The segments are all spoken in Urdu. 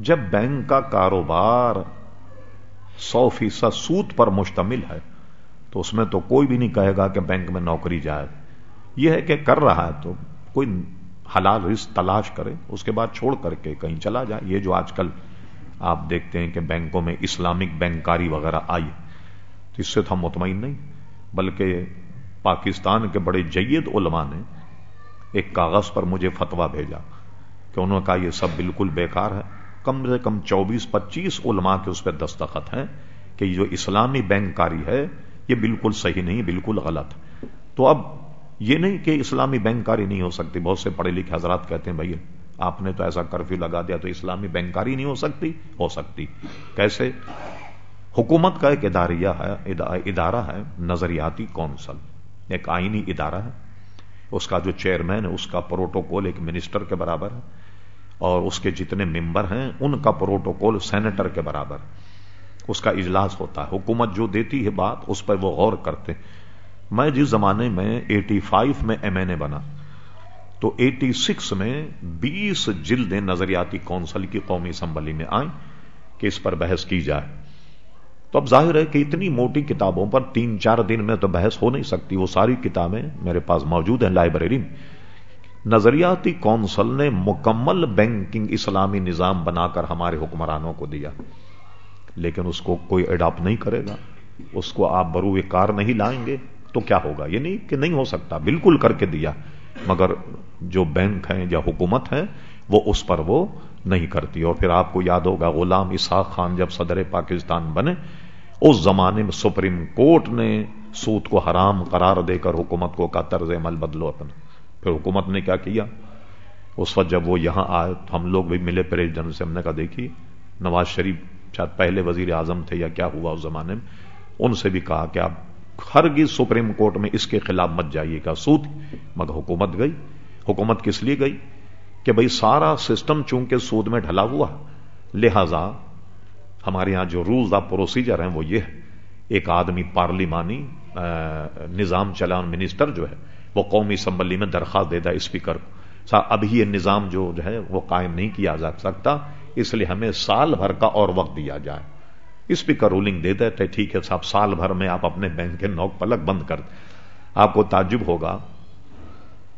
جب بینک کا کاروبار سو فیصد سود پر مشتمل ہے، تو اس میں تو کوئی بھی نہیں کہے گا کہ بینک میں نوکری جائے۔ یہ ہے کہ کر رہا ہے تو کوئی حلال رزق تلاش کرے، اس کے بعد چھوڑ کر کے کہیں چلا جائے۔ یہ جو آج کل آپ دیکھتے ہیں کہ بینکوں میں اسلامک بینکاری وغیرہ آئی تو اس سے تو ہم مطمئن نہیں، بلکہ پاکستان کے بڑے جید علماء نے ایک کاغذ پر مجھے فتوا بھیجا کہ انہوں نے کہا یہ سب بالکل بیکار ہے۔ کم سے کم چوبیس، پچیس علماء کے اس پہ دستخط ہیں کہ یہ جو اسلامی بینکاری ہے، یہ بالکل صحیح نہیں، بالکل غلط۔ تو اب یہ نہیں کہ اسلامی بینکاری نہیں ہو سکتی، بہت سے پڑھے لکھے حضرات کہتے ہیں، بھائی آپ نے تو ایسا کرفیو لگا دیا تو اسلامی بینکاری نہیں ہو سکتی۔ ہو سکتی۔ کیسے؟ حکومت کا ایک اداریہ ہے ادارہ ہے، نظریاتی کونسل۔ ایک آئینی ادارہ ہے۔ اس کا جو چیئرمین ہے، اس کا پروٹوکول ایک منسٹر کے برابر ہے۔ اور اس کے جتنے ممبر ہیں، ان کا پروٹوکول سینیٹر کے برابر۔ اس کا اجلاس ہوتا ہے۔ حکومت جو دیتی ہے بات، اس پر وہ غور کرتے۔ میں جس زمانے میں ایٹی فائیو میں ایم این اے بنا، تو ایٹی سکس میں بیس جلدیں نظریاتی کونسل کی قومی اسمبلی میں آئیں کہ اس پر بحث کی جائے۔ تو اب ظاہر ہے کہ اتنی موٹی کتابوں پر تین چار دن میں تو بحث ہو نہیں سکتی۔ وہ ساری کتابیں میرے پاس موجود ہیں لائبریری میں۔ نظریاتی کونسل نے مکمل بینکنگ اسلامی نظام بنا کر ہمارے حکمرانوں کو دیا۔ لیکن اس کو کوئی اڈاپٹ نہیں کرے گا۔ اس کو آپ برو کار نہیں لائیں گے تو کیا ہوگا؟ یہ نہیں کہ نہیں ہو سکتا، بالکل کر کے دیا۔ مگر جو بینک ہیں یا حکومت ہے وہ اس پر وہ نہیں کرتی۔ اور پھر آپ کو یاد ہوگا، غلام اسحاق خان جب صدر پاکستان بنے، اس زمانے میں سپریم کورٹ نے سود کو حرام قرار دے کر حکومت کو کا طرز عمل بدلو اپنا۔ پھر حکومت نے کیا کیا؟ اس وقت جب وہ یہاں آئے تو ہم لوگ بھی ملے پریزیڈنٹ سے ہم نے کہا دیکھی نواز شریف شاید پہلے وزیر اعظم تھے یا کیا ہوا اس زمانے میں؟ ان سے بھی کہا کہ آپ ہرگز سپریم کورٹ میں اس کے خلاف مت جائیے گا سود۔ مگر حکومت گئی۔ حکومت کس لیے گئی؟ کہ بھائی، سارا سسٹم چونکہ سود میں ڈھلا ہوا، لہذا ہمارے یہاں جو رولز آف پروسیجر ہیں وہ یہ ہے ایک آدمی پارلیمانی نظام چلان منسٹر جو ہے وہ قومی اسمبلی میں درخواست دیتا اسپیکر کو۔ ابھی یہ نظام جو ہے وہ قائم نہیں کیا جا سکتا، اس لیے ہمیں سال بھر کا اور وقت دیا جائے۔ اسپیکر رولنگ دے دیتے ٹھیک ہے صاحب سال بھر میں آپ اپنے بینک کے نوک پلک بند کر آپ کو تعجب ہوگا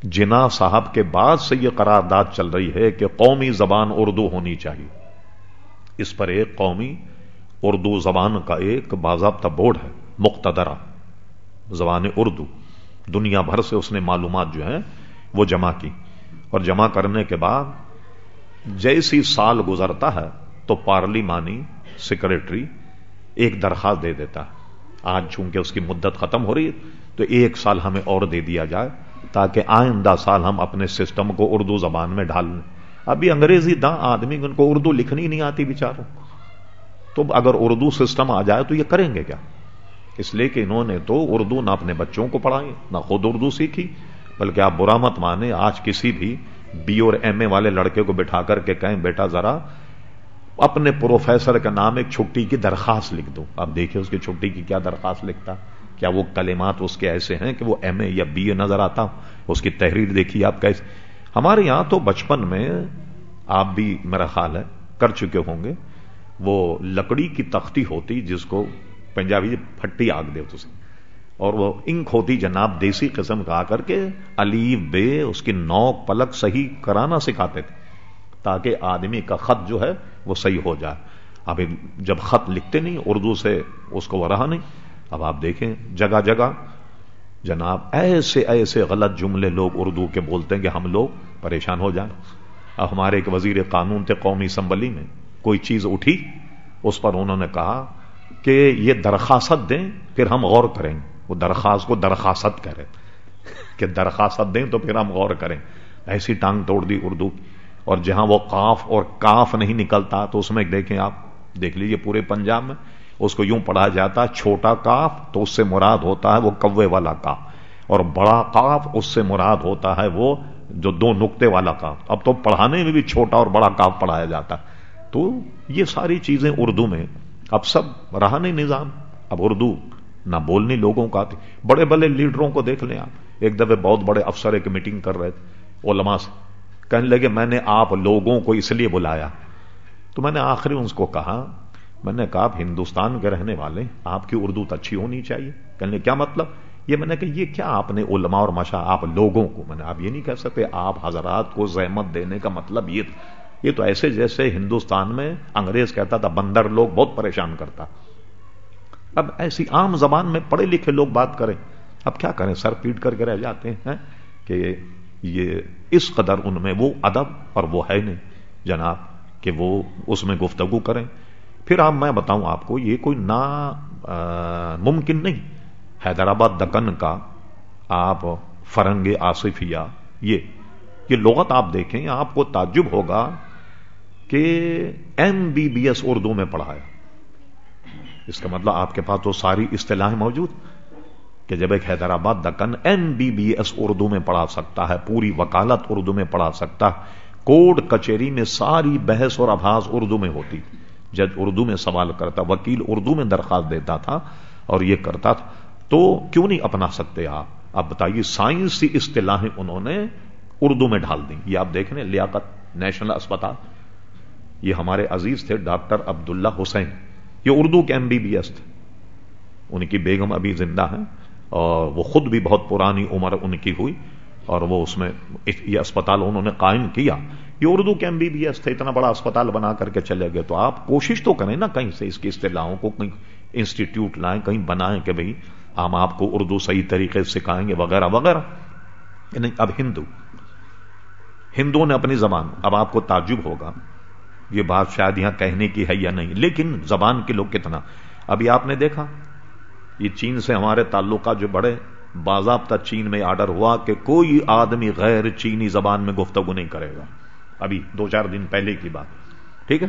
جنا صاحب کے بعد سے یہ قرارداد چل رہی ہے کہ قومی زبان اردو ہونی چاہیے۔ اس پر ایک قومی اردو زبان کا ایک باضابطہ بورڈ ہے، مقتدرہ، زبان اردو۔ دنیا بھر سے اس نے معلومات جو ہیں وہ جمع کی۔ اور جمع کرنے کے بعد جیسی سال گزرتا ہے تو پارلیمانی سیکرٹری ایک درخواست دے دیتا ہے۔ آج چونکہ اس کی مدت ختم ہو رہی ہے تو ایک سال ہمیں اور دے دیا جائے تاکہ آئندہ سال ہم اپنے سسٹم کو اردو زبان میں ڈال لیں۔ ابھی انگریزی داں آدمی ان کو اردو لکھنی نہیں آتی بےچاروں تو اگر اردو سسٹم آ جائے تو یہ کریں گے کیا؟ اس لیے کہ انہوں نے تو اردو نہ اپنے بچوں کو پڑھائی، نہ خود اردو سیکھی، بلکہ آپ برا مت مانے، آج کسی بھی بی اور ایم اے والے لڑکے کو بٹھا کر کے کہیں، بیٹا ذرا اپنے پروفیسر کا نام ایک چھٹی کی درخواست لکھ دو۔ آپ دیکھیں اس کی چھٹی کی کیا درخواست لکھتا۔ کیا وہ کلمات اس کے ایسے ہیں کہ وہ ایم اے یا بی اے نظر آتا؟ اس کی تحریر دیکھی آپ کیسے۔ ہمارے یہاں تو بچپن میں آپ بھی میرا خیال ہے کر چکے ہوں گے، وہ لکڑی کی تختی ہوتی جس کو پنجابی پھٹی آگ دے اسے اور وہ انک ہوتی جناب دیسی قسم کا آ کر کے علی بے اس کی نوک پلک صحیح کرانا سکھاتے تھے تاکہ آدمی کا خط جو ہے وہ صحیح ہو جائے۔ ابھی جب خط لکھتے نہیں، اردو سے اس کو وہ رہا نہیں۔ اب آپ دیکھیں جگہ جگہ۔ جناب ایسے ایسے غلط جملے لوگ اردو کے بولتے ہیں کہ ہم لوگ پریشان ہو جائیں۔ اب ہمارے ایک وزیر قانون تھے قومی اسمبلی میں، کوئی چیز اٹھی؟ اس پر انہوں نے کہا کہ یہ درخواست دیں، پھر ہم غور کریں۔ وہ درخواست کو درخواست کریں۔ کہ درخواست دیں تو پھر ہم غور کریں۔ ایسی ٹانگ توڑ دی اردو۔ اور جہاں وہ کاف اور کاف نہیں نکلتا تو اس میں دیکھیں آپ، دیکھ لیجیے پورے پنجاب میں، اس کو یوں پڑھا جاتا، چھوٹا کاف تو اس سے مراد ہوتا ہے وہ کوے والا کاف۔ اور بڑا کاف اس سے مراد ہوتا ہے وہ جو دو نقطے والا کاف۔ اب تو پڑھانے میں بھی چھوٹا اور بڑا کاف پڑھایا جاتا۔ تو یہ ساری چیزیں اردو میں اب سب رہا نہیں نظام، اب اردو نہ بولنی لوگوں کا آتی بڑے بڑے لیڈروں کو دیکھ لیں آپ۔ ایک دفعہ بہت بڑے افسر ایک میٹنگ کر رہے تھے، علماء سے۔ کہنے لگے، میں نے آپ لوگوں کو اس لیے بلایا۔ تو میں نے آخری ان کو کہا، میں نے کہا، آپ ہندوستان کے رہنے والے آپ کی اردو تو اچھی ہونی چاہیے۔ کہنے کیا مطلب؟ یہ میں نے کہا، یہ کیا آپ نے علماء اور مشا آپ لوگوں کو؟ میں نے آپ یہ نہیں کہہ سکتے، آپ حضرات کو زحمت دینے کا مطلب یہ یہ تو ایسے جیسے ہندوستان میں انگریز کہتا تھا، بندر لوگ بہت پریشان کرتا۔ اب ایسی عام زبان میں پڑھے لکھے لوگ بات کریں۔ اب کیا کریں؟ سر پیٹ کر کے رہ جاتے ہیں کہ یہ اس قدر ان میں وہ ادب اور وہ ہے نہیں۔ جناب، کہ وہ اس میں گفتگو کریں۔ پھر آپ، میں بتاؤں آپ کو، یہ کوئی نا ممکن نہیں۔ حیدرآباد دکن کا آپ فرنگ آصفیہ، یہ یہ لغت آپ دیکھیں، آپ کو تعجب ہوگا کہ M B B S Urdu میں پڑھایا۔ اس کا مطلب آپ کے پاس تو ساری اصطلاحیں موجود کہ جب ایک Hyderabad Deccan M B B S Urdu میں پڑھا سکتا ہے، پوری وکالت اردو میں پڑھا سکتا ہے، کوڈ کچہری میں ساری بحث اور آباز اردو میں ہوتی۔ جج اردو میں سوال کرتا، وکیل اردو میں درخواست دیتا تھا اور یہ کرتا تھا۔ تو کیوں نہیں اپنا سکتے آپ؟ اب بتائیے، سائنسی اصطلاحیں انہوں نے اردو میں ڈال دی یہ آپ دیکھ لیں، لیاقت، نیشنل اسپتال۔ یہ ہمارے عزیز تھے ڈاکٹر عبداللہ حسین۔ یہ اردو کے ایم بی بی ایس تھے۔ ان کی بیگم ابھی زندہ ہے اور وہ خود بھی بہت پرانی عمر ان کی ہوئی اور وہ اس میں یہ اسپتال انہوں نے قائم کیا۔ یہ اردو کے ایم بی بی ایس تھے، اتنا بڑا اسپتال بنا کر کے چلے گئے۔ تو آپ کوشش تو کریں نا کہیں سے اس کی اصطلاحوں کو، کہیں انسٹیٹیوٹ لائیں، کہیں بنائیں کہ بھائی ہم آپ کو اردو صحیح طریقے سے سکھائیں گے، وغیرہ وغیرہ۔ نہیں اب ہندو۔ ہندوؤں نے اپنی زبان، اب آپ کو تعجب ہوگا۔ یہ بات شاید یہاں کہنے کی ہے یا نہیں، لیکن زبان کے لوگ کتنا۔ ابھی آپ نے دیکھا، یہ چین سے ہمارے تعلقات جو بڑے باضابطہ چین میں آرڈر ہوا کہ کوئی آدمی غیر چینی زبان میں گفتگو نہیں کرے گا۔ ابھی دو چار دن پہلے کی بات۔ ٹھیک ہے؟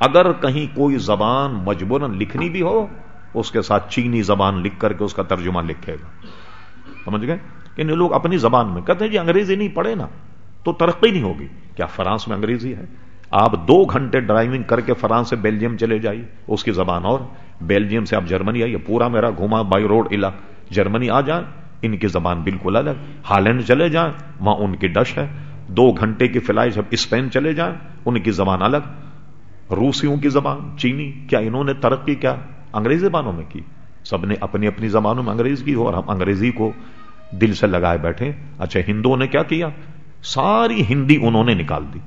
اگر کہیں کوئی زبان مجبور لکھنی بھی ہو، اس کے ساتھ چینی زبان لکھ کر کے اس کا ترجمہ لکھے گا۔ سمجھ گئے؟ کہ لوگ اپنی زبان میں کہتے ہیں جی انگریزی نہیں پڑھے نا، تو ترقی نہیں ہوگی۔ کیا فرانس میں انگریزی ہے؟ آپ دو گھنٹے ڈرائیونگ کر کے فرانس سے بیلجیم چلے جائیے، اس کی زبان اور۔ بیلجیم سے آپ جرمنی آئیے، پورا میرا گھوما بائی روڈ علاقہ۔ جرمنی آ جائیں، ان کی زبان بالکل الگ۔ ہالینڈ چلے جائیں، وہاں ان کی ڈش ہے۔ دو گھنٹے کی فلائٹ جب اسپین چلے جائیں، ان کی زبان الگ۔ روسیوں کی زبان، چینی، کیا انہوں نے ترقی کیا؟ انگریزی زبانوں میں کی۔ سب نے اپنی اپنی زبانوں میں انگریز کی ہو اور ہم انگریزی کو دل سے لگائے بیٹھے۔ اچھا ہندوؤں نے کیا کیا؟ ساری ہندی انہوں نے نکال دی۔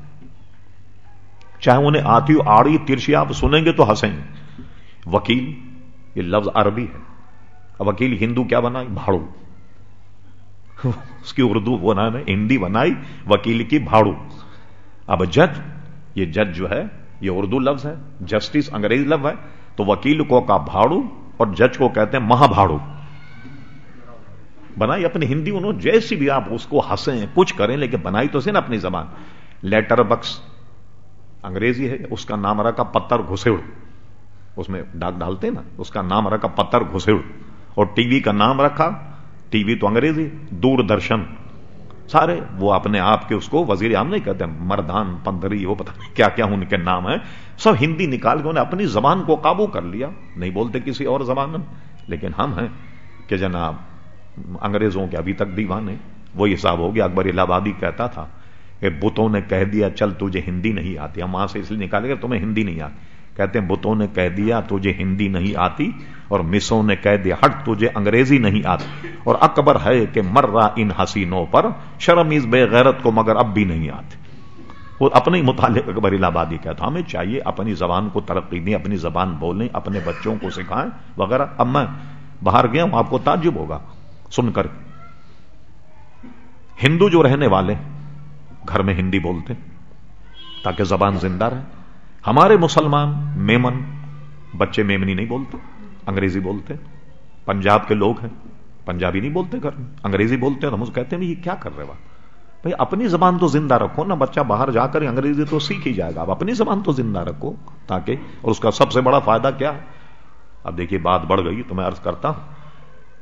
چاہے انہیں آتی ہو، آڑی، ترشی، آپ سنیں گے تو ہنسیں گے۔ وکیل، یہ لفظ عربی ہے۔ وکیل ہندو کیا بنا بھاڑو۔ اس کی اردو بنا ہندی بنائی، وکیل کی بھاڑو۔ اب جج، یہ جج جو ہے، یہ اردو لفظ ہے۔ جسٹس انگریز لفظ ہے۔ تو وکیل کو کا بھاڑو اور جج کو کہتے ہیں مہا بھاڑو۔ بنائی اپنی ہندی، انہوں جیسی بھی آپ اس کو ہنسیں، کچھ کریں، لیکن بنائی تو سے نا اپنی زبان۔ لیٹر بکس انگریزی ہے، اس کا نام رکھا پتھر گھسڑ اس میں ڈاک ڈالتے نا، اس کا نام رکھا پتھر گھسڑ اور ٹی وی کا نام رکھا، ٹی وی تو انگریزی دور درشن سارے وہ اپنے آپ کے اس کو وزیر عام نہیں کہتے، مردان، پندری، وہ پتہ نہیں کیا کیا ان کے نام ہے سب ہندی نکال کے انہیں اپنی زبان کو قابو کر لیا۔ نہیں بولتے کسی اور زبان میں، لیکن ہم ہیں کہ جناب، انگریزوں کے ابھی تک دیوانے وہی حساب ہو گیا، اکبر الہ آبادی کہتا تھا کہ بتوں نے کہہ دیا، چل تجھے ہندی نہیں آتی۔ ہم وہاں سے اس لیے نکالے گا تمہیں ہندی نہیں آتی۔ کہتے ہیں، بتوں نے کہہ دیا، تجھے ہندی نہیں آتی۔ اور مسوں نے کہہ دیا، ہٹ، تجھے انگریزی نہیں آتی۔ اور اکبر ہے کہ مر رہا ان حسینوں پر، شرم اس بے غیرت کو مگر اب بھی نہیں آتی۔ وہ اپنے متعلق اکبر الہ آبادی کہتا ہمیں چاہیے اپنی زبان کو ترقی دیں، اپنی زبان بولیں، اپنے بچوں کو سکھائیں وغیرہ۔ اب میں باہر گیا ہوں، آپ کو تعجب ہوگا سن کر۔ ہندو جو رہنے والے گھر میں ہندی بولتے تاکہ زبان زندہ رہے۔ ہمارے مسلمان میمن بچے میمنی نہیں بولتے، انگریزی بولتے پنجاب کے لوگ ہیں، پنجابی نہیں بولتے گھر میں، انگریزی بولتے ہیں ہم اس کہتے ہیں، یہ کیا کر رہے ہو بھائی اپنی زبان تو زندہ رکھو نا، بچہ باہر جا کر انگریزی تو سیکھ ہی جائے گا۔ آپ اپنی زبان تو زندہ رکھو تاکہ، اور اس کا سب سے بڑا فائدہ کیا ہے؟ اب دیکھیے بات بڑھ گئی، تو میں عرض کرتا ہوں،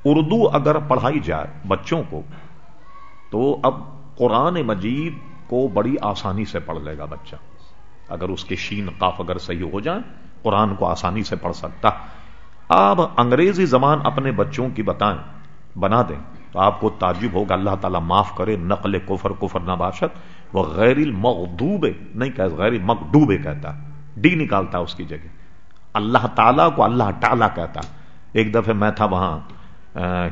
اردو اگر پڑھائی جائے بچوں کو، تو اب قرآن مجید کو بڑی آسانی سے پڑھ لے گا بچہ۔ اگر اس کے شین قاف اگر صحیح ہو جائے قرآن کو آسانی سے پڑھ سکتا۔ آپ انگریزی زبان اپنے بچوں کی بتائیں۔ بنا دیں۔ تو آپ کو تعجب ہوگا، اللہ تعالیٰ معاف کرے، نقل کفر کفر نباشت وہ غیر المغدوب نہیں کہ غیر مقڈوبے کہتا۔ ڈی نکالتا اس کی جگہ۔ اللہ تعالیٰ کو اللہ ٹالا کہتا۔ ایک دفعہ میں تھا وہاں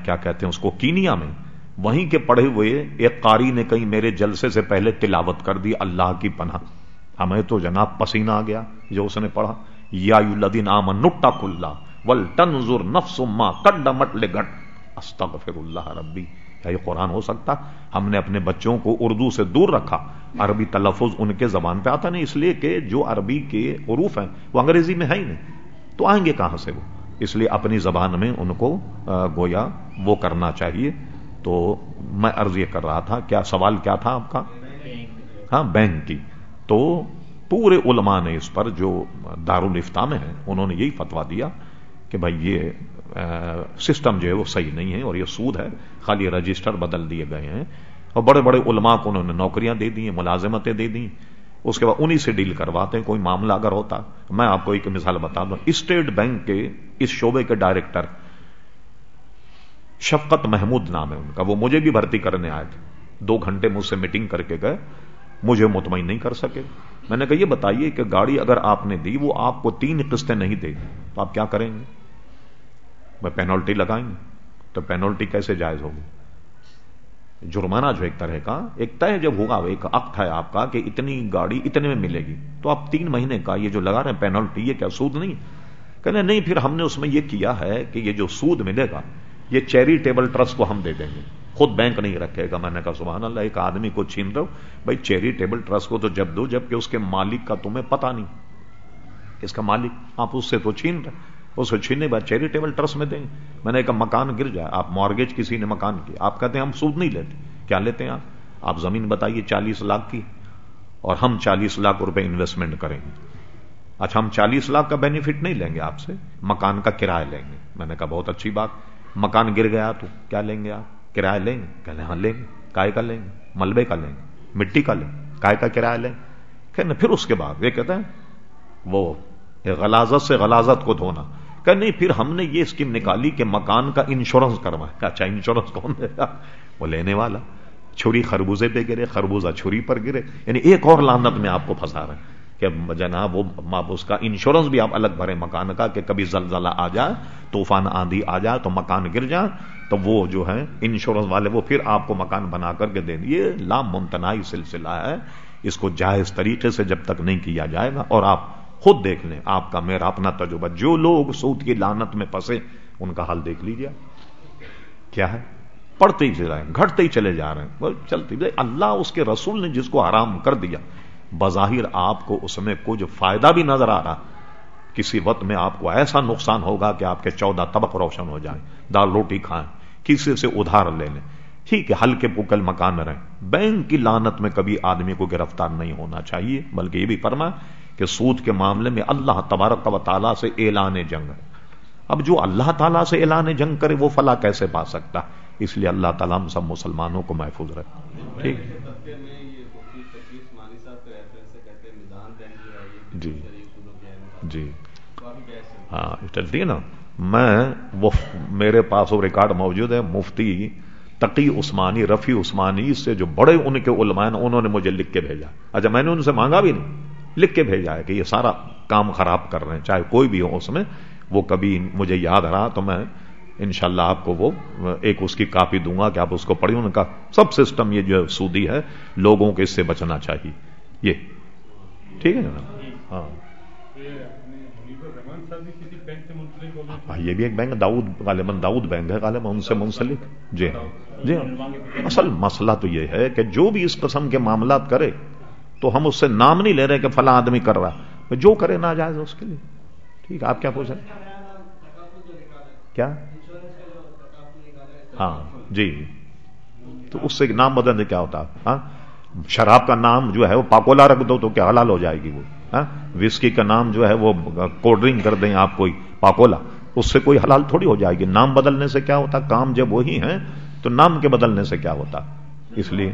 کیا کہتے ہیں اس کو، کینیا میں۔ وہیں کے پڑھے ہوئے ایک قاری نے کہیں میرے جلسے سے پہلے تلاوت کر دی، اللہ کی پناہ۔ ہمیں تو جناب پسینہ آ گیا جو اس نے پڑھا۔ یا الدین آمن نٹا کھلا ول تنظر نفس ما کڈ مٹ لے گٹ استغفر اللہ ربی۔ کیا یہ قرآن ہو سکتا؟ ہم نے اپنے بچوں کو اردو سے دور رکھا۔ عربی تلفظ ان کے زبان پہ آتا نہیں، اس لیے کہ جو عربی کے عروف ہیں، وہ انگریزی میں ہے ہی نہیں۔ تو آئیں گے کہاں سے وہ؟ اس لیے اپنی زبان میں ان کو گویا وہ کرنا چاہیے۔ تو میں عرض یہ کر رہا تھا، کیا سوال کیا تھا آپ کا؟ ہاں بینک کی۔ تو پورے علماء نے اس پر جو دارالفتہ میں ہیں، انہوں نے یہی فتوا دیا کہ بھائی یہ سسٹم جو ہے وہ صحیح نہیں ہے اور یہ سود ہے، خالی رجسٹر بدل دیے گئے ہیں۔ اور بڑے بڑے علماء کو انہوں نے نوکریاں دے دی ہیں ملازمتیں دے دی اس کے بعد انہی سے ڈیل کرواتے ہیں، کوئی معاملہ اگر ہوتا، میں آپ کو ایک مثال بتا دوں۔ اسٹیٹ بینک کے اس شعبے کے ڈائریکٹر شفقت محمود نام ہے ان کا، وہ مجھے بھی بھرتی کرنے آئے تھے۔ دو گھنٹے مجھ سے میٹنگ کر کے گئے، مجھے مطمئن نہیں کر سکے۔ میں نے کہا، یہ بتائیے کہ گاڑی اگر آپ نے دی، وہ آپ کو تین قسطیں نہیں دے گی، تو آپ کیا کریں گے؟ میں پینالٹی لگائیں گے۔ تو پینالٹی کیسے جائز ہوگی؟ جرمانہ جو ایک طرح کا، ایک طے جب ہوگا، ایک عقد ہے آپ کا کہ اتنی گاڑی اتنے میں ملے گی۔ تو آپ تین مہینے کا یہ جو لگا رہے ہیں پینالٹی یہ کیا سود نہیں کہنے نہیں، پھر ہم نے اس میں یہ کیا ہے کہ یہ جو سود ملے گا یہ چیریٹیبل ٹرسٹ کو ہم دے دیں گے۔ خود بینک نہیں رکھے گا۔ میں نے کہا، سبحان اللہ، ایک آدمی کو چھین دو بھائی، چیریٹیبل ٹرسٹ کو تو جب دو، جبکہ اس کے مالک کا تمہیں پتا نہیں۔ اس کا مالک، آپ اس سے تو چھین رہے اس کو چھیننے بعد چیریٹیبل ٹرسٹ میں دیں گے۔ میں نے کہا، مکان گر جائے۔ آپ مارگیج کسی نے مکان کی آپ کہتے ہیں، ہم سود نہیں لیتے۔ کیا لیتے ہیں آپ؟ آپ زمین بتائیے، چالیس لاکھ کی۔ اور ہم چالیس لاکھ روپے انویسٹمنٹ کریں گے۔ اچھا ہم چالیس لاکھ کا بینیفٹ نہیں لیں گے آپ سے۔ مکان کا کرایہ لیں گے۔ میں نے کہا، بہت اچھی بات۔ مکان گر گیا تو کیا لیں گے آپ؟ کرایہ لیں گے؟ کہنے ہاں لیں گے۔ کائے کا لیں گے؟ ملبے کا لیں گے؟ مٹی کا لیں گے؟ کائے کا کرایہ لیں کہنے پھر اس کے بعد یہ کہتے ہیں، وہ غلازت سے غلازت کو دھونا۔ کہ نہیں، پھر ہم نے یہ اسکیم نکالی کہ مکان کا انشورنس کروائے اچھا انشورنس کون دے گا؟ وہ لینے والا۔ چھری خربوزے پہ گرے، خربوزہ چھری پر گرے۔ یعنی ایک اور لانت میں آپ کو پھنسا رہے ہیں۔ کہ جناب وہ اس کا انشورنس بھی آپ الگ بھرے مکان کا کہ کبھی زلزلہ آ جائے، طوفان آندھی آ جائے تو مکان گر جائے، تو وہ جو ہے انشورنس والے وہ پھر آپ کو مکان بنا کر کے دیں یہ لاممتنائی سلسلہ ہے۔ اس کو جائز طریقے سے جب تک نہیں کیا جائے گا اور آپ خود دیکھ لیں، آپ کا میرا اپنا تجربہ، جو لوگ سود کی لانت میں پسے ان کا حال دیکھ لیجیے کیا ہے؟ پڑھتے ہی چلے رہے ہیں، گھٹتے ہی چلے جا رہے ہیں چلتے اللہ اس کے رسول نے جس کو آرام کر دیا بظاہر آپ کو اس میں کچھ فائدہ بھی نظر آ رہا، کسی وقت میں آپ کو ایسا نقصان ہوگا کہ آپ کے چودہ طبق روشن ہو جائیں، دال روٹی کھائیں، کسی سے ادھار لے لیں۔ ٹھیک ہے، ہلکے پوکل مکان میں رہیں۔ بینک کی لانت میں کبھی آدمی کو گرفتار نہیں ہونا چاہیے، بلکہ یہ بھی فرما کہ سود کے معاملے میں اللہ تبارک و تعالیٰ سے اعلان جنگ ہے۔ اب جو اللہ تعالیٰ سے اعلان جنگ کرے، وہ فلاح کیسے پا سکتا؟ اس لیے اللہ تعالیٰ ہم سب مسلمانوں کو محفوظ رکھے۔ ٹھیک۔ جی جی۔ ہاں اچھا، چلتی ہے نا۔ میں وہ میرے پاس وہ ریکارڈ موجود ہے، مفتی تقی عثمانی، رفیع عثمانی سے جو بڑے ان کے علماء ہیں، انہوں نے مجھے لکھ کے بھیجا۔ اچھا میں نے ان سے مانگا بھی نہیں۔ لکھ کے بھیجا ہے کہ یہ سارا کام خراب کر رہے ہیں، چاہے کوئی بھی ہو اس میں، وہ کبھی مجھے یاد رہا، تو میں انشاءاللہ آپ کو وہ ایک اس کی کاپی دوں گا کہ آپ اس کو پڑھی ان کا سب سسٹم یہ جو سودی ہے، لوگوں کو اس سے بچنا چاہیے۔ یہ۔ ٹھیک ہے نا۔ ہاں۔ یہ بھی ایک بینک داؤد غالباً داؤد بینک ہے غالباً ان سے منسلک۔ جی ہاں۔ جی ہاں۔ اصل مسئلہ تو یہ ہے کہ جو بھی اس قسم کے معاملات کرے تو ہم اس سے نام نہیں لے رہے کہ فلاں آدمی کر رہا جو کرے نہ جائز اس کے لیے۔ ٹھیک آپ کیا پوچھ رہے کیا؟ ہاں جی۔ تو اس سے نام بدلنے کیا ہوتا؟ ہاں شراب کا نام جو ہے وہ پاکولا رکھ دو تو کیا حلال ہو جائے گی وہ؟ ہاں ہاں؟ وسکی کا نام جو ہے وہ کولڈ ڈرنک کر دیں آپ کوئی، پاکولا، اس سے کوئی حلال تھوڑی ہو جائے گی۔ نام بدلنے سے کیا ہوتا؟ کام جب وہی ہیں تو نام کے بدلنے سے کیا ہوتا؟ اس لیے